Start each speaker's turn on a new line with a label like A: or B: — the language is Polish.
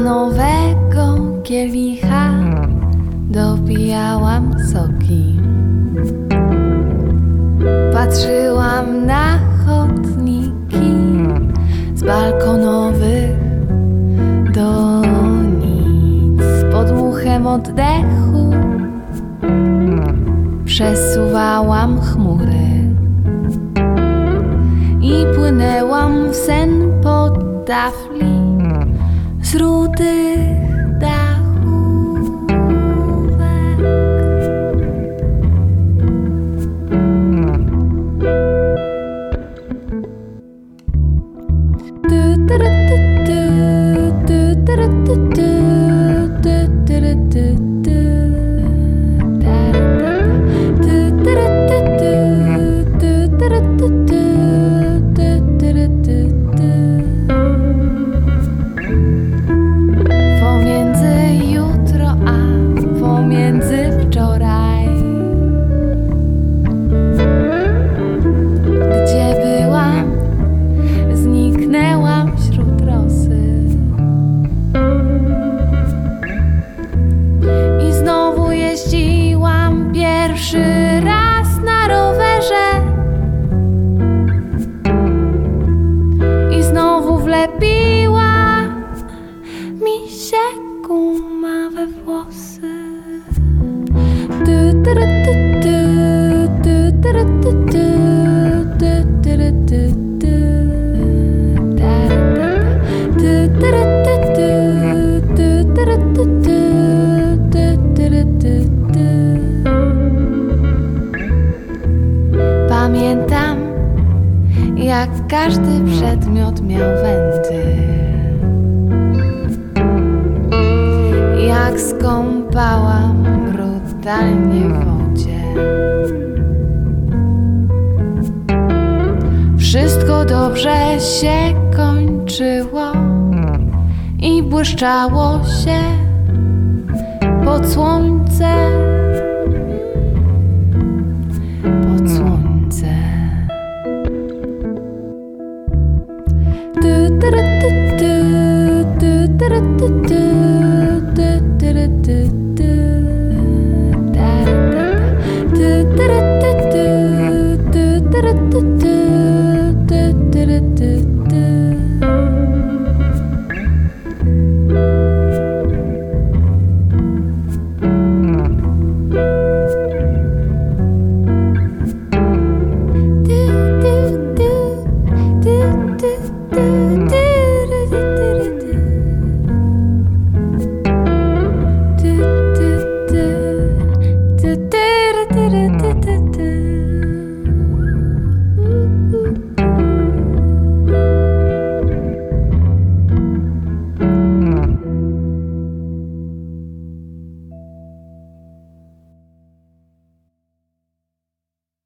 A: Nowego kielicha dopijałam soki. Patrzyłam na chodniki z balkonowych donic pod muchem oddechu. Przesuwałam chmury i płynęłam w sen pod tafli te Pamiętam, jak każdy przedmiot miał węty. Jak skąpałam brutalnie w wodzie. Wszystko dobrze się kończyło i błyszczało się pod słońcem. do, do, do,